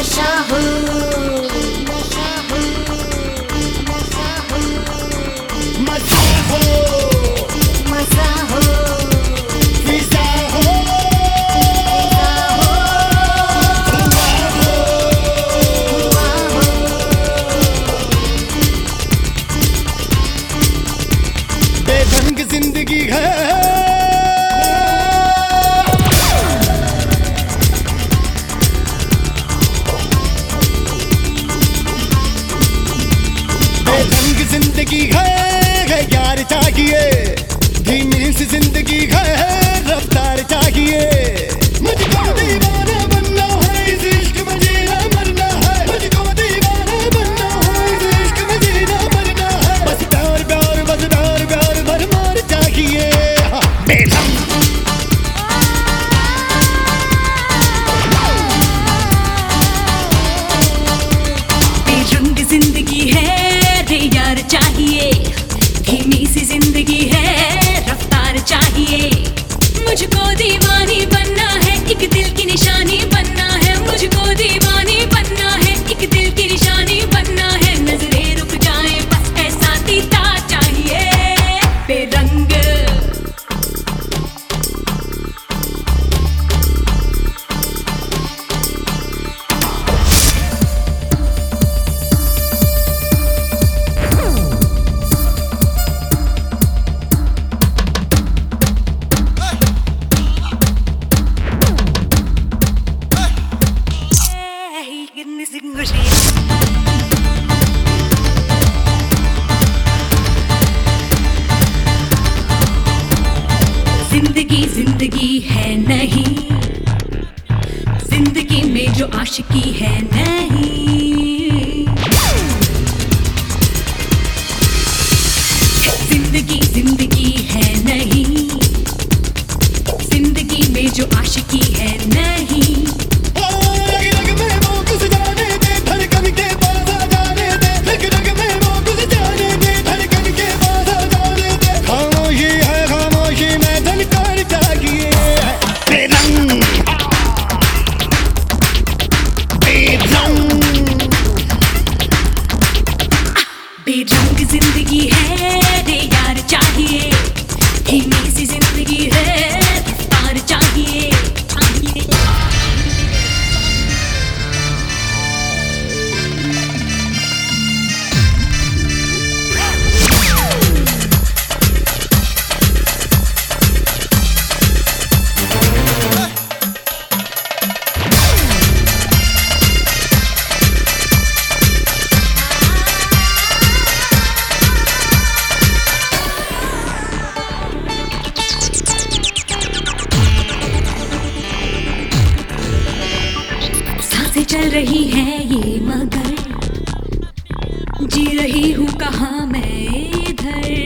मशहूर मशहूर मशहूर रंग ज़िंदगी है यार चाहिए। धीमी सी ज़िंदगी है रफ्तार चाहिए। ज़िंदगी ज़िंदगी है नहीं। ज़िंदगी में जो आशिकी है नहीं। ज़िंदगी ज़िंदगी है नहीं। ज़िंदगी में जो आशिकी है नहीं। चल रही है ये मगर। जी रही हूँ कहाँ मैं इधर?